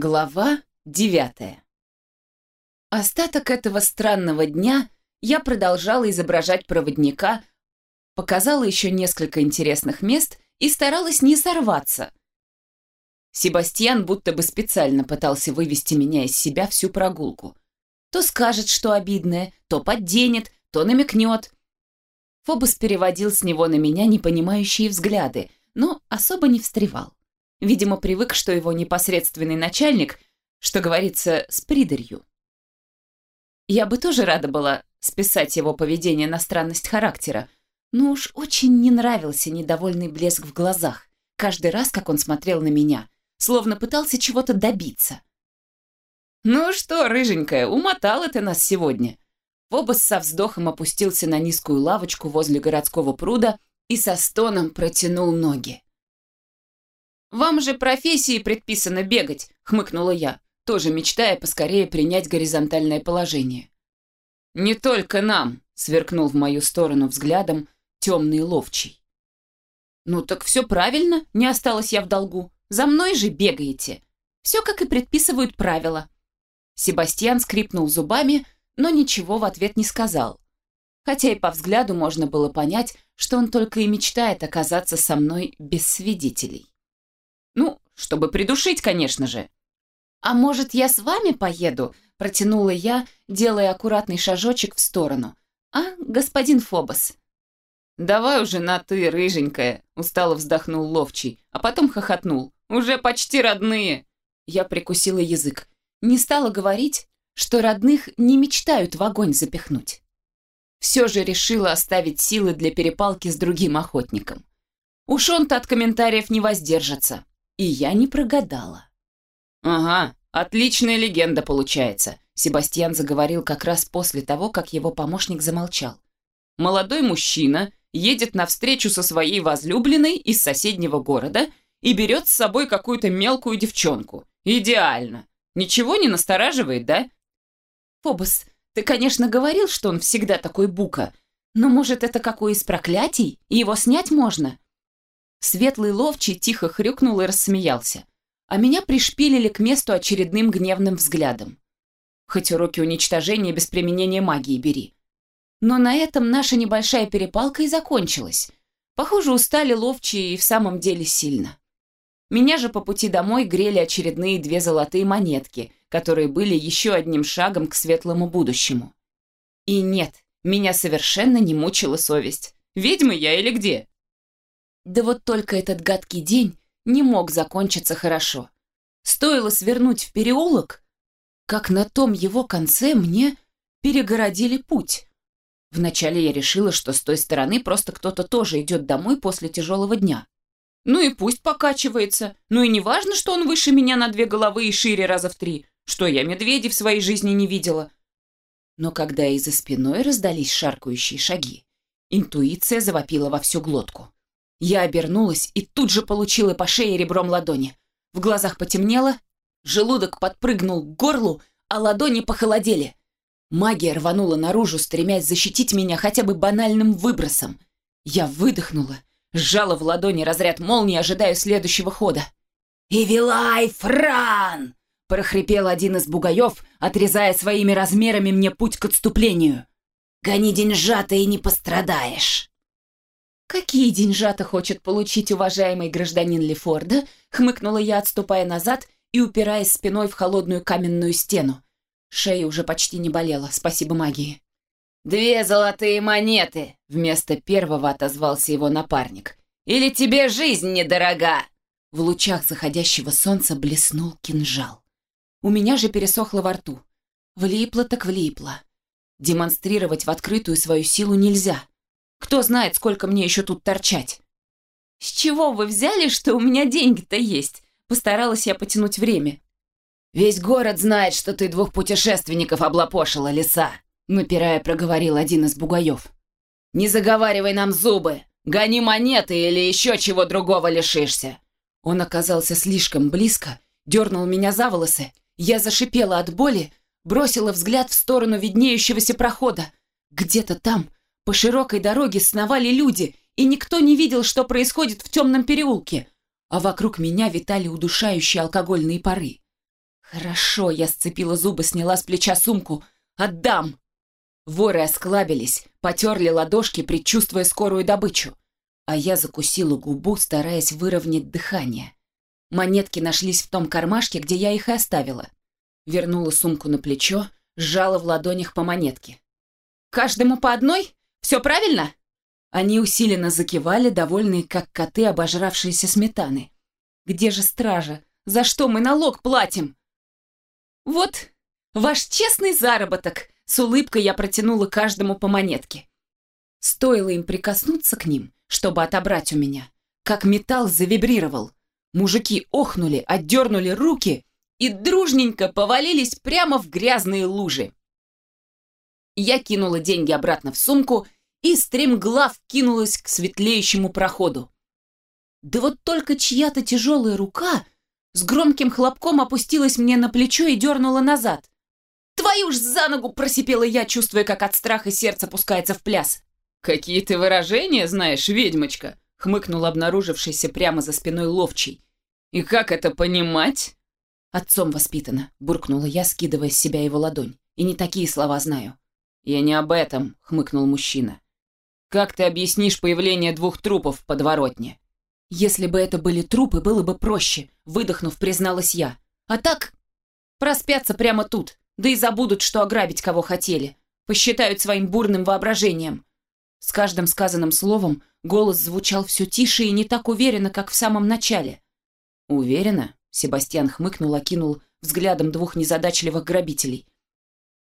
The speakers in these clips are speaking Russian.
Глава девятая. Остаток этого странного дня я продолжала изображать проводника, показала еще несколько интересных мест и старалась не сорваться. Себастьян будто бы специально пытался вывести меня из себя всю прогулку. То скажет, что обидное, то подденет, то намекнет. Фобос переводил с него на меня непонимающие взгляды, но особо не встревал. Видимо, привык, что его непосредственный начальник, что говорится, с придарью. Я бы тоже рада была списать его поведение на странность характера, но уж очень не нравился недовольный блеск в глазах, каждый раз, как он смотрел на меня, словно пытался чего-то добиться. «Ну что, рыженькая, умотала ты нас сегодня!» Фобос со вздохом опустился на низкую лавочку возле городского пруда и со стоном протянул ноги. «Вам же профессии предписано бегать», — хмыкнула я, тоже мечтая поскорее принять горизонтальное положение. «Не только нам», — сверкнул в мою сторону взглядом темный ловчий. «Ну так все правильно, не осталась я в долгу. За мной же бегаете. Все, как и предписывают правила». Себастьян скрипнул зубами, но ничего в ответ не сказал. Хотя и по взгляду можно было понять, что он только и мечтает оказаться со мной без свидетелей. Ну, чтобы придушить, конечно же. «А может, я с вами поеду?» – протянула я, делая аккуратный шажочек в сторону. «А, господин Фобос?» «Давай уже на «ты», рыженькая», – устало вздохнул Ловчий, а потом хохотнул. «Уже почти родные!» Я прикусила язык. Не стала говорить, что родных не мечтают в огонь запихнуть. Все же решила оставить силы для перепалки с другим охотником. Уж он-то от комментариев не воздержится. И я не прогадала. «Ага, отличная легенда получается», Себастьян заговорил как раз после того, как его помощник замолчал. «Молодой мужчина едет навстречу со своей возлюбленной из соседнего города и берет с собой какую-то мелкую девчонку. Идеально. Ничего не настораживает, да?» «Фобос, ты, конечно, говорил, что он всегда такой бука, но, может, это какое из проклятий, и его снять можно?» Светлый ловчий тихо хрюкнул и рассмеялся, а меня пришпилили к месту очередным гневным взглядом. Хоть уроки уничтожения без применения магии бери. Но на этом наша небольшая перепалка и закончилась. Похоже, устали ловчие и в самом деле сильно. Меня же по пути домой грели очередные две золотые монетки, которые были еще одним шагом к светлому будущему. И нет, меня совершенно не мучила совесть. Ведьма я или где? Да вот только этот гадкий день не мог закончиться хорошо. Стоило свернуть в переулок, как на том его конце мне перегородили путь. Вначале я решила, что с той стороны просто кто-то тоже идет домой после тяжелого дня. Ну и пусть покачивается. Ну и не важно, что он выше меня на две головы и шире раза в три, что я медведей в своей жизни не видела. Но когда из-за спиной раздались шаркающие шаги, интуиция завопила во всю глотку. Я обернулась и тут же получила по шее ребром ладони. В глазах потемнело, желудок подпрыгнул к горлу, а ладони похолодели. Магия рванула наружу, стремясь защитить меня хотя бы банальным выбросом. Я выдохнула, сжала в ладони разряд молнии, ожидая следующего хода. «Ивилай, Фран!» – прохрипел один из бугаев, отрезая своими размерами мне путь к отступлению. «Гони деньжата и не пострадаешь!» «Какие деньжата хочет получить уважаемый гражданин Лефорда?» — хмыкнула я, отступая назад и упираясь спиной в холодную каменную стену. Шея уже почти не болела, спасибо магии. «Две золотые монеты!» — вместо первого отозвался его напарник. «Или тебе жизнь недорога?» В лучах заходящего солнца блеснул кинжал. У меня же пересохло во рту. Влипло так влипло. Демонстрировать в открытую свою силу нельзя. Кто знает, сколько мне еще тут торчать. С чего вы взяли, что у меня деньги-то есть? Постаралась я потянуть время. Весь город знает, что ты двух путешественников облапошила, лиса, напирая проговорил один из бугаев. Не заговаривай нам зубы. Гони монеты или еще чего другого лишишься. Он оказался слишком близко, дернул меня за волосы. Я зашипела от боли, бросила взгляд в сторону виднеющегося прохода. Где-то там по широкой дороге сновали люди, и никто не видел, что происходит в темном переулке, а вокруг меня витали удушающие алкогольные пары. Хорошо, я сцепила зубы, сняла с плеча сумку. Отдам! Воры осклабились, потерли ладошки, предчувствуя скорую добычу. А я закусила губу, стараясь выровнять дыхание. Монетки нашлись в том кармашке, где я их и оставила. Вернула сумку на плечо, сжала в ладонях по монетке. «Каждому по одной? Все правильно?» Они усиленно закивали, довольные, как коты, обожравшиеся сметаны. «Где же стража? За что мы налог платим?» «Вот, ваш честный заработок!» С улыбкой я протянула каждому по монетке. Стоило им прикоснуться к ним, чтобы отобрать у меня, как металл завибрировал. Мужики охнули, отдернули руки и дружненько повалились прямо в грязные лужи. Я кинула деньги обратно в сумку и стремглав кинулась к светлеющему проходу. Да вот только чья-то тяжелая рука с громким хлопком опустилась мне на плечо и дернула назад. «Твою ж за ногу!» – просипела я, чувствуя, как от страха сердце пускается в пляс. «Какие ты выражения знаешь, ведьмочка!» – хмыкнул обнаружившийся прямо за спиной ловчий. «И как это понимать?» «Отцом воспитана», – буркнула я, скидывая с себя его ладонь. «И не такие слова знаю». «Я не об этом», – хмыкнул мужчина. «Как ты объяснишь появление двух трупов в подворотне?» «Если бы это были трупы, было бы проще», – выдохнув, призналась я. «А так, проспятся прямо тут, да и забудут, что ограбить кого хотели. Посчитают своим бурным воображением». С каждым сказанным словом голос звучал все тише и не так уверенно, как в самом начале. «Уверена?» – Себастьян хмыкнул, окинул взглядом двух незадачливых грабителей.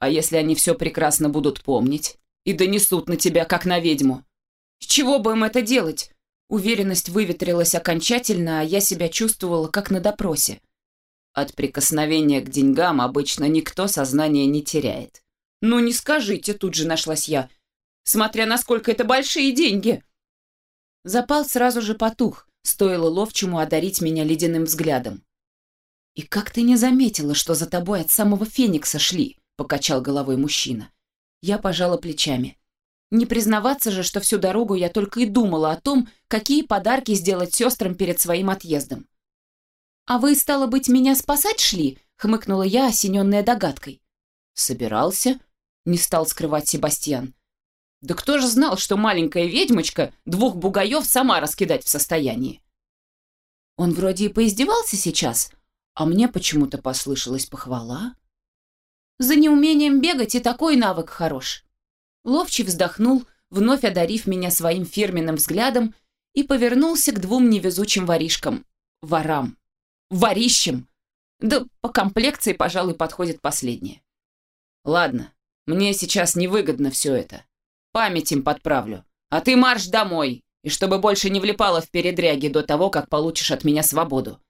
«А если они все прекрасно будут помнить и донесут на тебя, как на ведьму?» «С чего бы им это делать?» Уверенность выветрилась окончательно, а я себя чувствовала, как на допросе. От прикосновения к деньгам обычно никто сознание не теряет. «Ну не скажите», тут же нашлась я. «Смотря насколько это большие деньги». Запал сразу же потух, стоило ловчему одарить меня ледяным взглядом. «И как ты не заметила, что за тобой от самого Феникса шли?» — покачал головой мужчина. Я пожала плечами. Не признаваться же, что всю дорогу я только и думала о том, какие подарки сделать сестрам перед своим отъездом. «А вы, стало быть, меня спасать шли?» — хмыкнула я, осененная догадкой. «Собирался?» — не стал скрывать Себастьян. «Да кто же знал, что маленькая ведьмочка двух бугаев сама раскидать в состоянии?» Он вроде и поиздевался сейчас, а мне почему-то послышалась похвала. За неумением бегать и такой навык хорош. Ловчий вздохнул, вновь одарив меня своим фирменным взглядом, и повернулся к двум невезучим воришкам. Ворам ворищем. Да по комплекции, пожалуй, подходит последнее. Ладно, мне сейчас невыгодно все это. Память им подправлю. А ты марш домой, и чтобы больше не влипала в передряги до того, как получишь от меня свободу.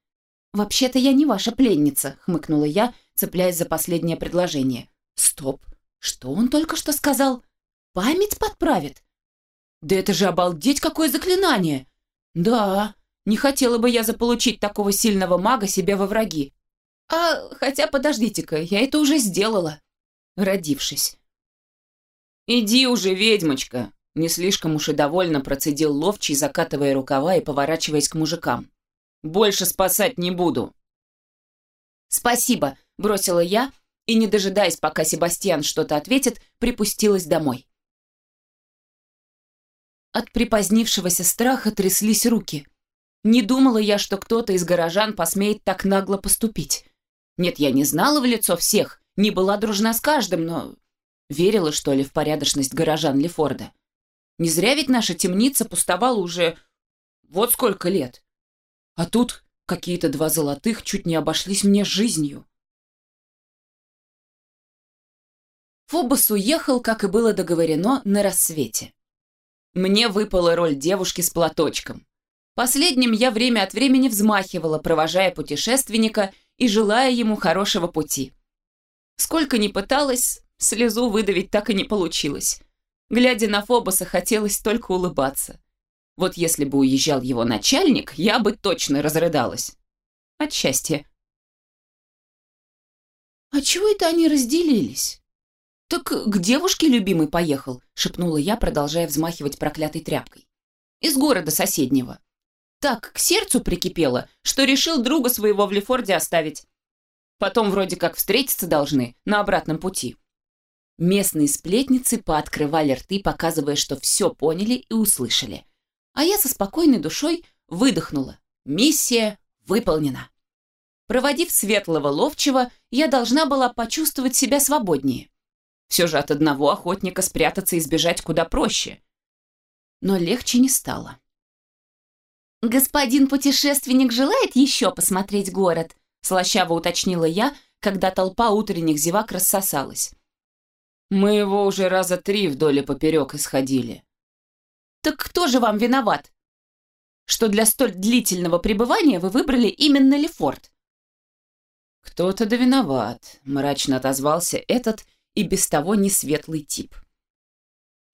«Вообще-то я не ваша пленница», — хмыкнула я, цепляясь за последнее предложение. «Стоп! Что он только что сказал? Память подправит?» «Да это же обалдеть какое заклинание!» «Да, не хотела бы я заполучить такого сильного мага себе во враги. А, хотя, подождите-ка, я это уже сделала, родившись. «Иди уже, ведьмочка!» Не слишком уж и довольно процедил ловчий, закатывая рукава и поворачиваясь к мужикам. «Больше спасать не буду!» «Спасибо!» – бросила я и, не дожидаясь, пока Себастьян что-то ответит, припустилась домой. От припозднившегося страха тряслись руки. Не думала я, что кто-то из горожан посмеет так нагло поступить. Нет, я не знала в лицо всех, не была дружна с каждым, но верила, что ли, в порядочность горожан Лефорда. Не зря ведь наша темница пустовала уже вот сколько лет. А тут какие-то два золотых чуть не обошлись мне жизнью. Фобос уехал, как и было договорено, на рассвете. Мне выпала роль девушки с платочком. Последним я время от времени взмахивала, провожая путешественника и желая ему хорошего пути. Сколько ни пыталась, слезу выдавить так и не получилось. Глядя на Фобоса, хотелось только улыбаться. Вот если бы уезжал его начальник, я бы точно разрыдалась. От счастья. «А чего это они разделились?» «Так к девушке любимый поехал», — шепнула я, продолжая взмахивать проклятой тряпкой. «Из города соседнего» так к сердцу прикипело, что решил друга своего в Лефорде оставить. Потом вроде как встретиться должны на обратном пути. Местные сплетницы пооткрывали рты, показывая, что все поняли и услышали. А я со спокойной душой выдохнула. Миссия выполнена. Проводив светлого ловчего, я должна была почувствовать себя свободнее. Все же от одного охотника спрятаться и сбежать куда проще. Но легче не стало. «Господин путешественник желает еще посмотреть город?» слащаво уточнила я, когда толпа утренних зевак рассосалась. Мы его уже раза три вдоль и поперек исходили. Так кто же вам виноват? Что для столь длительного пребывания вы выбрали именно Лефорт? Кто-то да виноват, мрачно отозвался этот и без того несветлый тип.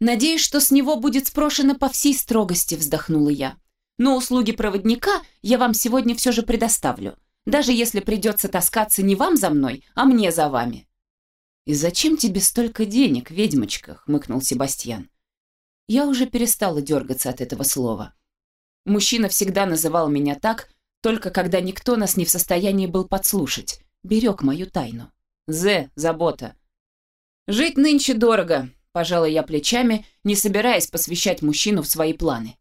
Надеюсь, что с него будет спрошено по всей строгости, вздохнула я. Но услуги проводника я вам сегодня все же предоставлю, даже если придется таскаться не вам за мной, а мне за вами. «И зачем тебе столько денег, ведьмочка?» — хмыкнул Себастьян. Я уже перестала дергаться от этого слова. Мужчина всегда называл меня так, только когда никто нас не в состоянии был подслушать. Берег мою тайну. «Зе, забота». «Жить нынче дорого», — пожала я плечами, не собираясь посвящать мужчину в свои планы.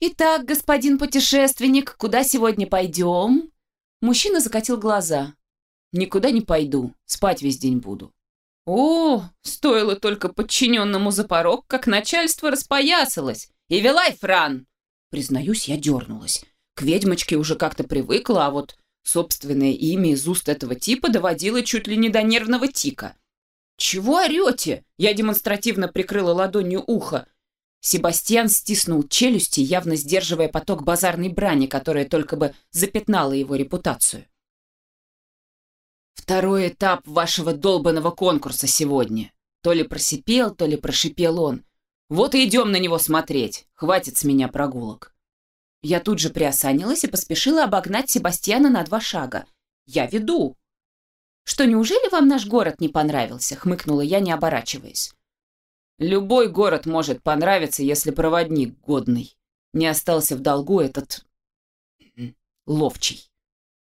«Итак, господин путешественник, куда сегодня пойдем?» Мужчина закатил глаза. Никуда не пойду, спать весь день буду. О, стоило только подчиненному за порог, как начальство распоясалось. И велай, Фран! Признаюсь, я дернулась. К ведьмочке уже как-то привыкла, а вот собственное имя из уст этого типа доводило чуть ли не до нервного тика. «Чего орете?» Я демонстративно прикрыла ладонью ухо. Себастьян стиснул челюсти, явно сдерживая поток базарной брани, которая только бы запятнала его репутацию. Второй этап вашего долбанного конкурса сегодня. То ли просипел, то ли прошипел он. Вот и идем на него смотреть. Хватит с меня прогулок. Я тут же приосанилась и поспешила обогнать Себастьяна на два шага. Я веду. Что, неужели вам наш город не понравился? Хмыкнула я, не оборачиваясь. Любой город может понравиться, если проводник годный. Не остался в долгу этот... ловчий.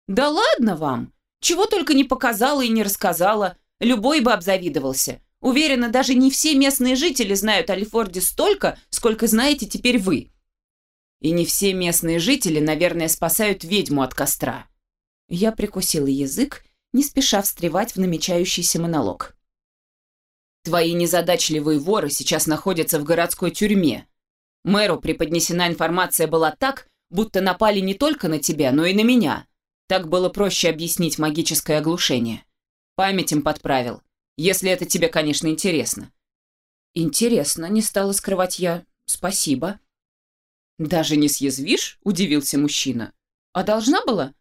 Да ладно вам! Чего только не показала и не рассказала, любой бы обзавидовался. Уверена, даже не все местные жители знают о Лефорде столько, сколько знаете теперь вы. И не все местные жители, наверное, спасают ведьму от костра. Я прикусила язык, не спеша встревать в намечающийся монолог. Твои незадачливые воры сейчас находятся в городской тюрьме. Мэру преподнесена информация была так, будто напали не только на тебя, но и на меня. Так было проще объяснить магическое оглушение. Память им подправил. Если это тебе, конечно, интересно. Интересно, не стала скрывать я. Спасибо. Даже не съязвишь? Удивился мужчина. А должна была?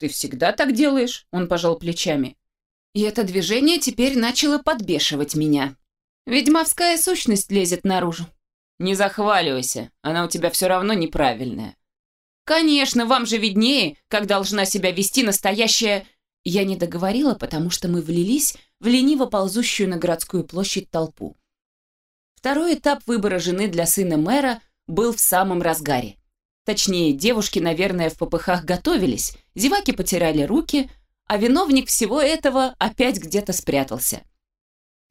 Ты всегда так делаешь? Он пожал плечами. И это движение теперь начало подбешивать меня. Ведьмовская сущность лезет наружу. Не захваливайся, она у тебя все равно неправильная. «Конечно, вам же виднее, как должна себя вести настоящая...» Я не договорила, потому что мы влились в лениво ползущую на городскую площадь толпу. Второй этап выбора жены для сына мэра был в самом разгаре. Точнее, девушки, наверное, в попыхах готовились, зеваки потеряли руки, а виновник всего этого опять где-то спрятался.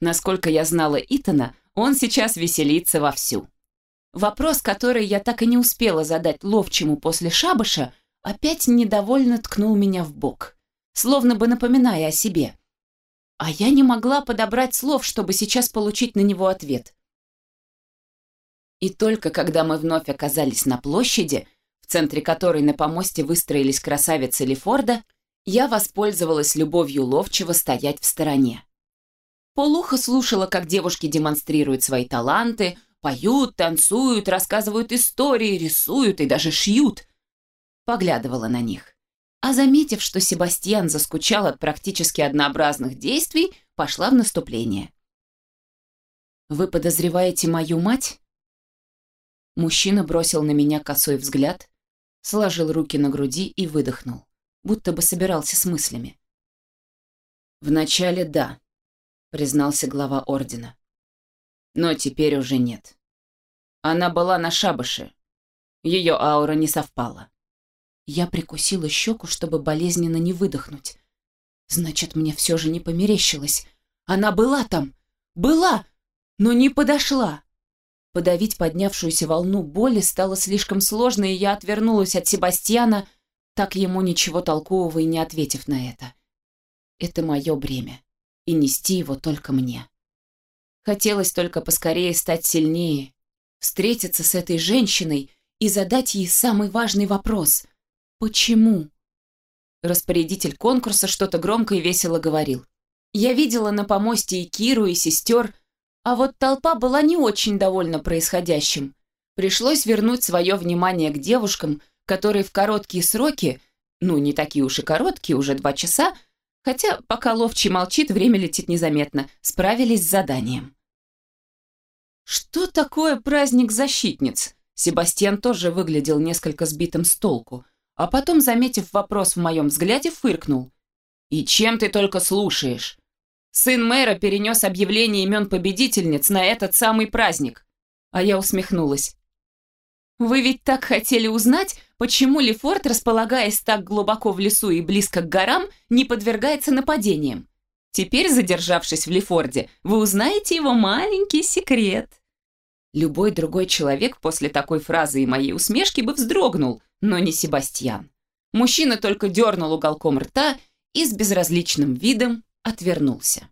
Насколько я знала Итана, он сейчас веселится вовсю. Вопрос, который я так и не успела задать ловчему после шабаша, опять недовольно ткнул меня в бок, словно бы напоминая о себе. А я не могла подобрать слов, чтобы сейчас получить на него ответ. И только когда мы вновь оказались на площади, в центре которой на помосте выстроились красавицы Лефорда, я воспользовалась любовью ловчего стоять в стороне. Полухо слушала, как девушки демонстрируют свои таланты, Поют, танцуют, рассказывают истории, рисуют и даже шьют. Поглядывала на них. А заметив, что Себастьян заскучал от практически однообразных действий, пошла в наступление. «Вы подозреваете мою мать?» Мужчина бросил на меня косой взгляд, сложил руки на груди и выдохнул, будто бы собирался с мыслями. «Вначале да», — признался глава ордена но теперь уже нет. Она была на шабаше. Ее аура не совпала. Я прикусила щеку, чтобы болезненно не выдохнуть. Значит, мне все же не померещилось. Она была там. Была, но не подошла. Подавить поднявшуюся волну боли стало слишком сложно, и я отвернулась от Себастьяна, так ему ничего толкового и не ответив на это. Это мое бремя, и нести его только мне. Хотелось только поскорее стать сильнее, встретиться с этой женщиной и задать ей самый важный вопрос. Почему? Распорядитель конкурса что-то громко и весело говорил. Я видела на помосте и Киру, и сестер, а вот толпа была не очень довольна происходящим. Пришлось вернуть свое внимание к девушкам, которые в короткие сроки, ну не такие уж и короткие, уже два часа, хотя пока ловчий молчит, время летит незаметно, справились с заданием. Что такое праздник защитниц? Себастьян тоже выглядел несколько сбитым с толку, а потом, заметив вопрос в моем взгляде, фыркнул. «И чем ты только слушаешь? Сын мэра перенес объявление имен победительниц на этот самый праздник». А я усмехнулась. «Вы ведь так хотели узнать, почему Лефорт, располагаясь так глубоко в лесу и близко к горам, не подвергается нападениям. Теперь, задержавшись в Лефорде, вы узнаете его маленький секрет». Любой другой человек после такой фразы и моей усмешки бы вздрогнул, но не Себастьян. Мужчина только дернул уголком рта и с безразличным видом отвернулся.